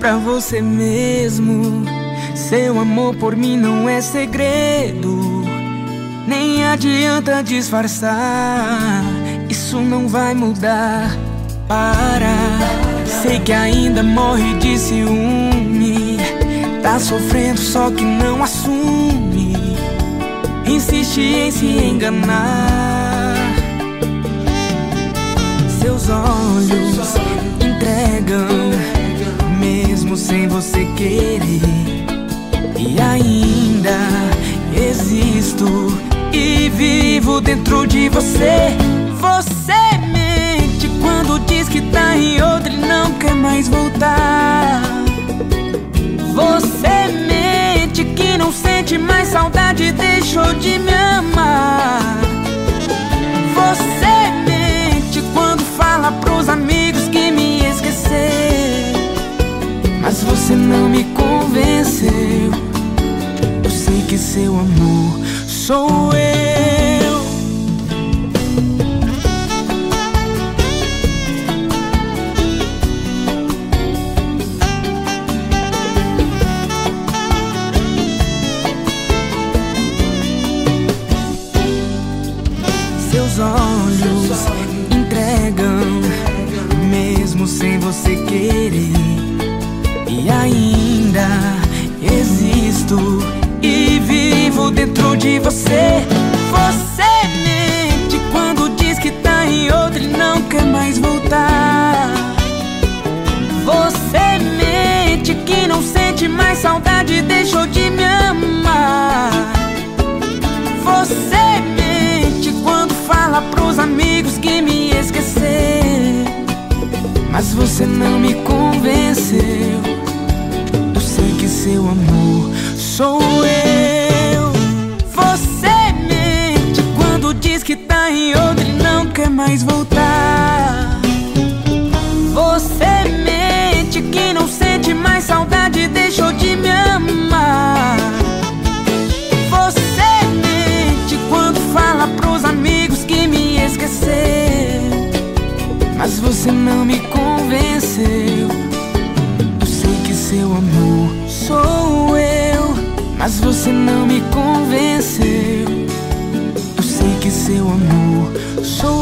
pra você mesmo. Seu amor por mim não é segredo. Nem adianta disfarçar. Isso não vai mudar. Para. Sei que ainda morre de ciúme. Tá sofrendo, só que não assume. Insiste em se enganar. Seus olhos entregam, sem você querer. E ainda existo e vivo dentro de você. Você mente quando diz que tá em outra e não quer mais voltar. Você mente que não sente mais saudade, deixou de me sou eu. Seus olhos entregam, mesmo sem você querer. E ainda existo e vivo dentro de você. Você mente quando diz que tá em outra e não quer mais voltar. Você mente que não sente mais saudade, deixou de me amar. Você mente quando fala pros amigos que me esqueceu. Mas você não me convenceu. Eu sei que seu amor sou eu. Mais voltar. Você mente que não sente mais saudade, deixou de me amar. Você mente quando fala pros amigos que me esqueceu. Mas você não me convenceu. Eu sei que seu amor sou eu. Mas você não me convenceu. Eu sei que seu amor sou.